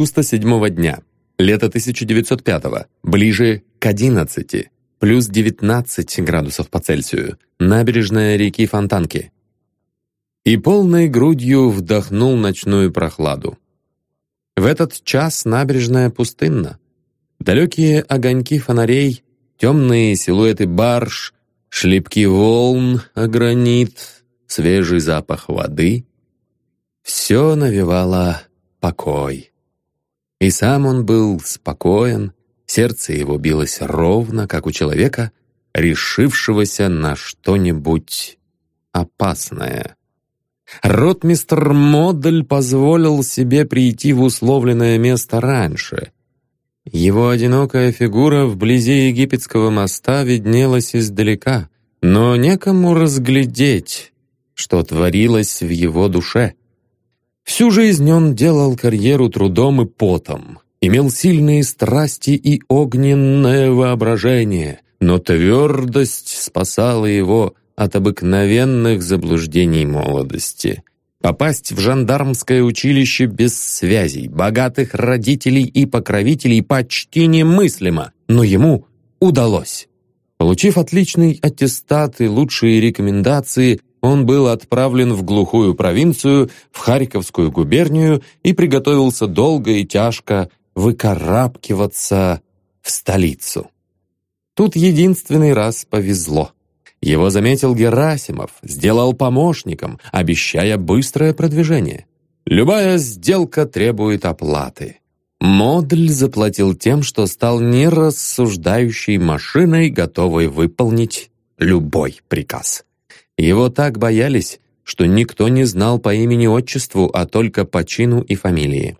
Августа седьмого дня. Лето 1905 Ближе к 11. Плюс 19 градусов по Цельсию. Набережная реки Фонтанки. И полной грудью вдохнул ночную прохладу. В этот час набережная пустынна. Далекие огоньки фонарей, темные силуэты барж, шлепки волн о гранит, свежий запах воды — все навевало покой. И сам он был спокоен, сердце его билось ровно, как у человека, решившегося на что-нибудь опасное. Ротмистр Модель позволил себе прийти в условленное место раньше. Его одинокая фигура вблизи египетского моста виднелась издалека, но некому разглядеть, что творилось в его душе. Всю жизнь он делал карьеру трудом и потом, имел сильные страсти и огненное воображение, но твердость спасала его от обыкновенных заблуждений молодости. Попасть в жандармское училище без связей, богатых родителей и покровителей почти немыслимо, но ему удалось. Получив отличный аттестат и лучшие рекомендации, он был отправлен в глухую провинцию, в Харьковскую губернию и приготовился долго и тяжко выкарабкиваться в столицу. Тут единственный раз повезло. Его заметил Герасимов, сделал помощником, обещая быстрое продвижение. Любая сделка требует оплаты. Модуль заплатил тем, что стал нерассуждающей машиной, готовой выполнить любой приказ. Его так боялись, что никто не знал по имени-отчеству, а только по чину и фамилии.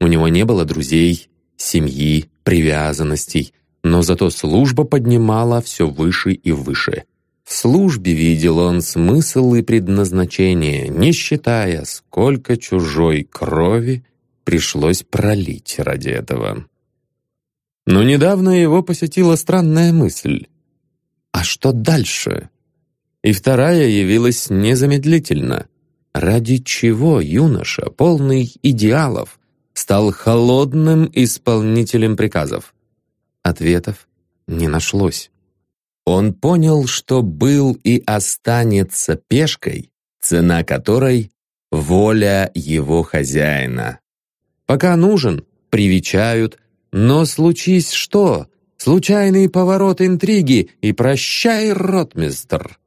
У него не было друзей, семьи, привязанностей, но зато служба поднимала все выше и выше. В службе видел он смысл и предназначение, не считая, сколько чужой крови пришлось пролить ради этого. Но недавно его посетила странная мысль. А что дальше? И вторая явилась незамедлительно. Ради чего юноша, полный идеалов, стал холодным исполнителем приказов? Ответов не нашлось. Он понял, что был и останется пешкой, цена которой — воля его хозяина. Пока нужен, привечают, но случись что, случайный поворот интриги и прощай, ротмистр.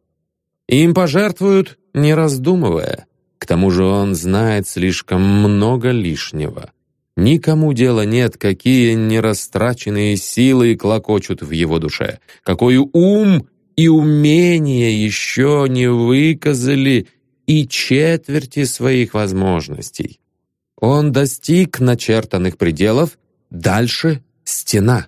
Им пожертвуют, не раздумывая. К тому же он знает слишком много лишнего. Никому дела нет, какие нерастраченные силы клокочут в его душе, какой ум и умение еще не выказали и четверти своих возможностей. Он достиг начертанных пределов, дальше стена.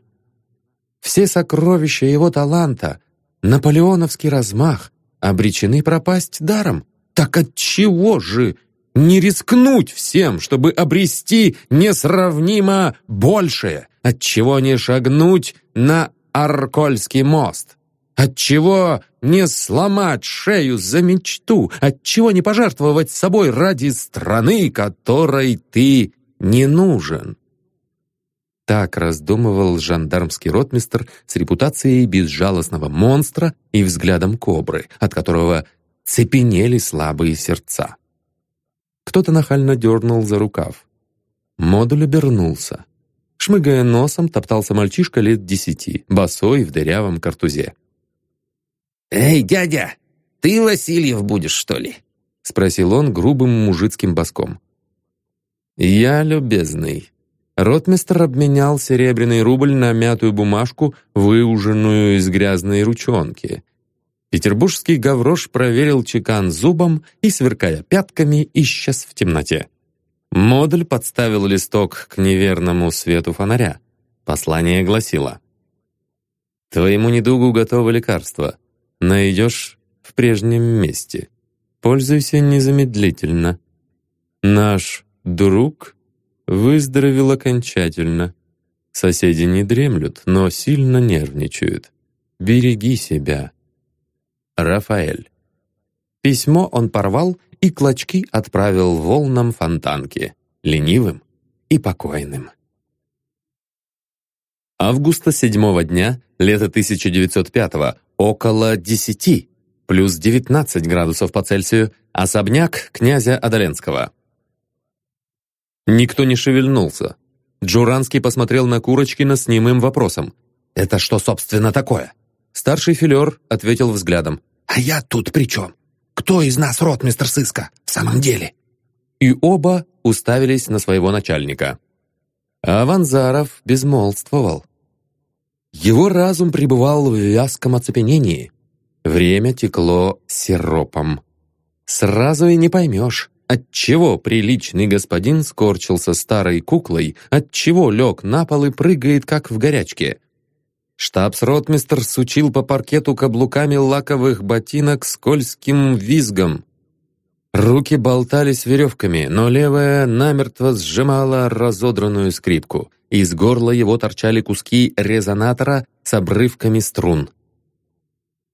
Все сокровища его таланта, наполеоновский размах, обречены пропасть даром. Так отчего же не рискнуть всем, чтобы обрести несравнимо большее? Отчего не шагнуть на Аркольский мост? Отчего не сломать шею за мечту? Отчего не пожертвовать собой ради страны, которой ты не нужен? Так раздумывал жандармский ротмистр с репутацией безжалостного монстра и взглядом кобры, от которого цепенели слабые сердца. Кто-то нахально дернул за рукав. Модуль обернулся. Шмыгая носом, топтался мальчишка лет десяти, босой в дырявом картузе. «Эй, дядя, ты Васильев будешь, что ли?» — спросил он грубым мужицким боском. «Я любезный». Ротмистр обменял серебряный рубль на мятую бумажку, выуженную из грязной ручонки. Петербургский гаврош проверил чекан зубом и, сверкая пятками, исчез в темноте. Модуль подставил листок к неверному свету фонаря. Послание гласило «Твоему недугу готово лекарство. Найдешь в прежнем месте. Пользуйся незамедлительно. Наш друг выздоровел окончательно. Соседи не дремлют, но сильно нервничают. Береги себя». Рафаэль. Письмо он порвал и клочки отправил волнам фонтанки, ленивым и покойным. Августа седьмого дня, лета 1905 около 10, плюс 19 градусов по Цельсию, особняк князя Адаленского. Никто не шевельнулся. Джуранский посмотрел на Курочкина с немым вопросом. «Это что, собственно, такое?» Старший филер ответил взглядом. «А я тут при чем? Кто из нас ротмистр сыска, в самом деле?» И оба уставились на своего начальника. А Ванзаров безмолвствовал. Его разум пребывал в вязком оцепенении. Время текло сиропом. Сразу и не поймешь, отчего приличный господин скорчился старой куклой, отчего лег на пол и прыгает, как в горячке. Штабс-ротмистр сучил по паркету каблуками лаковых ботинок скользким визгом. Руки болтались веревками, но левая намертво сжимала разодранную скрипку. Из горла его торчали куски резонатора с обрывками струн.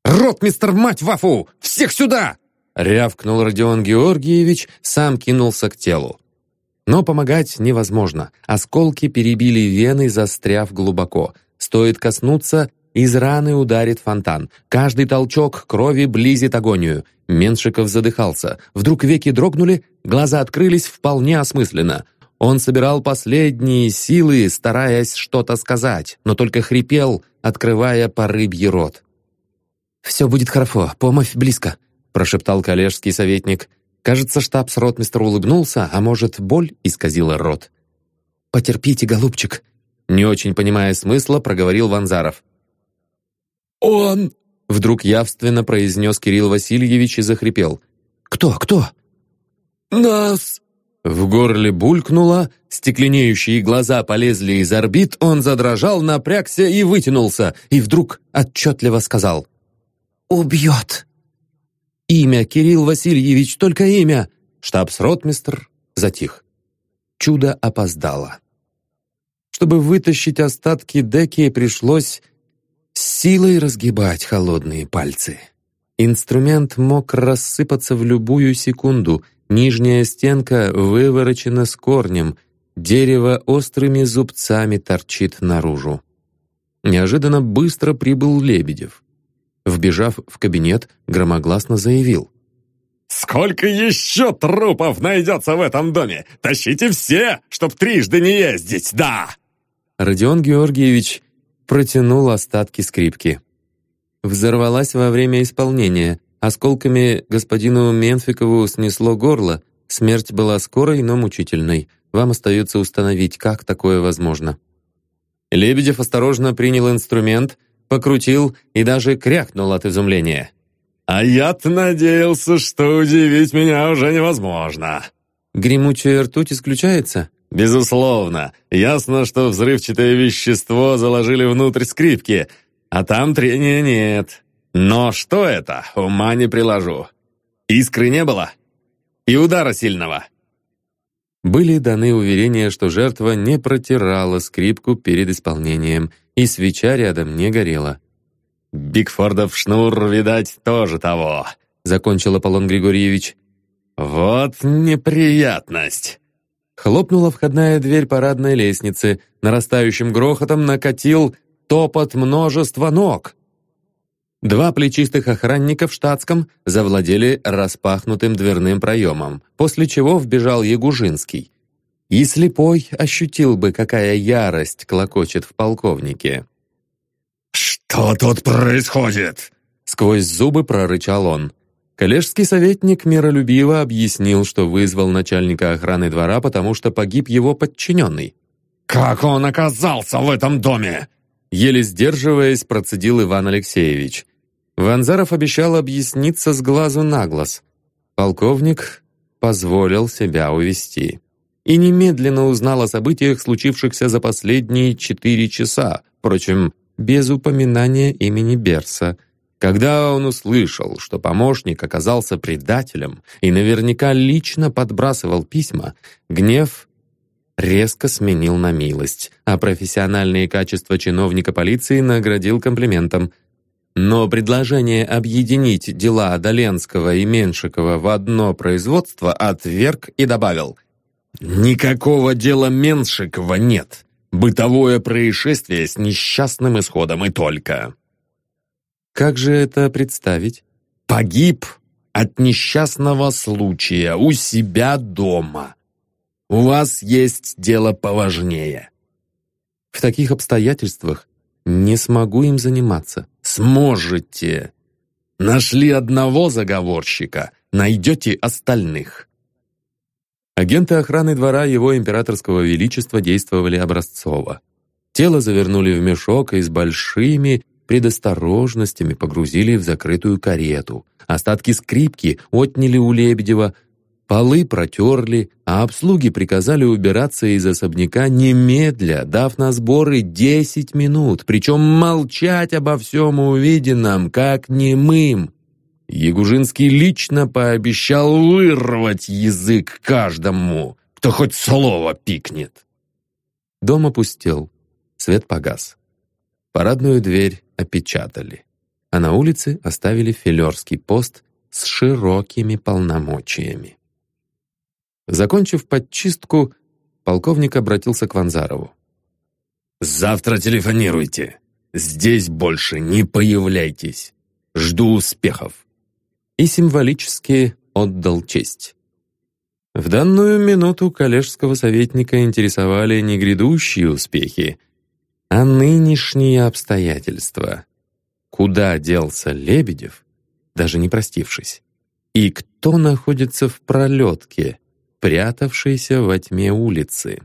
«Ротмистр, мать вафу! Всех сюда!» Рявкнул Родион Георгиевич, сам кинулся к телу. Но помогать невозможно. Осколки перебили вены, застряв глубоко. Стоит коснуться, из раны ударит фонтан. Каждый толчок крови близит агонию. Меншиков задыхался. Вдруг веки дрогнули, глаза открылись вполне осмысленно. Он собирал последние силы, стараясь что-то сказать, но только хрипел, открывая по рыбье рот. «Все будет хорошо, помощь близко», — прошептал коллежский советник. Кажется, штабс-ротмистр улыбнулся, а может, боль исказила рот. «Потерпите, голубчик», — не очень понимая смысла, проговорил Ванзаров. «Он...» — вдруг явственно произнес Кирилл Васильевич и захрипел. «Кто, кто?» «Нас...» В горле булькнуло, стекленеющие глаза полезли из орбит, он задрожал, напрягся и вытянулся, и вдруг отчетливо сказал «Убьет!» «Имя, Кирилл Васильевич, только имя!» Штабс-ротмистр затих. Чудо опоздало. Чтобы вытащить остатки деки, пришлось силой разгибать холодные пальцы. Инструмент мог рассыпаться в любую секунду, Нижняя стенка выворочена с корнем, дерево острыми зубцами торчит наружу. Неожиданно быстро прибыл Лебедев. Вбежав в кабинет, громогласно заявил. «Сколько еще трупов найдется в этом доме? Тащите все, чтоб трижды не ездить, да!» Родион Георгиевич протянул остатки скрипки. Взорвалась во время исполнения, Осколками господину Менфикову снесло горло. Смерть была скорой, но мучительной. Вам остается установить, как такое возможно. Лебедев осторожно принял инструмент, покрутил и даже крякнул от изумления. «А я-то надеялся, что удивить меня уже невозможно». «Гремучая ртуть исключается?» «Безусловно. Ясно, что взрывчатое вещество заложили внутрь скрипки, а там трения нет. Но что это, ума не приложу. Искры не было? И удара сильного? Были даны уверения, что жертва не протирала скрипку перед исполнением, и свеча рядом не горела. «Бигфордов шнур, видать, тоже того», — закончил Аполлон Григорьевич. «Вот неприятность!» Хлопнула входная дверь парадной лестницы, нарастающим грохотом накатил топот множества ног. Два плечистых охранника в штатском завладели распахнутым дверным проемом, после чего вбежал Ягужинский. И слепой ощутил бы, какая ярость клокочет в полковнике. «Что тут происходит?» Сквозь зубы прорычал он. Коллежский советник миролюбиво объяснил, что вызвал начальника охраны двора, потому что погиб его подчиненный. «Как он оказался в этом доме?» Еле сдерживаясь, процедил Иван Алексеевич. Ванзаров обещал объясниться с глазу на глаз. Полковник позволил себя увести. И немедленно узнал о событиях, случившихся за последние четыре часа, впрочем, без упоминания имени Берса. Когда он услышал, что помощник оказался предателем и наверняка лично подбрасывал письма, гнев резко сменил на милость, а профессиональные качества чиновника полиции наградил комплиментом – но предложение объединить дела Доленского и Меншикова в одно производство отверг и добавил Никакого дела Меншикова нет. Бытовое происшествие с несчастным исходом и только. Как же это представить? Погиб от несчастного случая у себя дома. У вас есть дело поважнее. В таких обстоятельствах не смогу им заниматься. Сможете. Нашли одного заговорщика, найдете остальных. Агенты охраны двора его императорского величества действовали образцово. Тело завернули в мешок и с большими предосторожностями погрузили в закрытую карету. Остатки скрипки отняли у Лебедева, полы протерли, а обслуги приказали убираться из особняка немедля, дав на сборы десять минут, причем молчать обо всем увиденном, как немым. Ягужинский лично пообещал вырвать язык каждому, кто хоть слово пикнет. Дом опустел, свет погас. Парадную дверь опечатали, а на улице оставили филерский пост с широкими полномочиями. Закончив подчистку, полковник обратился к Ванзарову. «Завтра телефонируйте. Здесь больше не появляйтесь. Жду успехов» и символически отдал честь. В данную минуту коллежского советника интересовали не грядущие успехи, а нынешние обстоятельства. Куда делся Лебедев, даже не простившись? И кто находится в пролетке, прятавшейся во тьме улицы?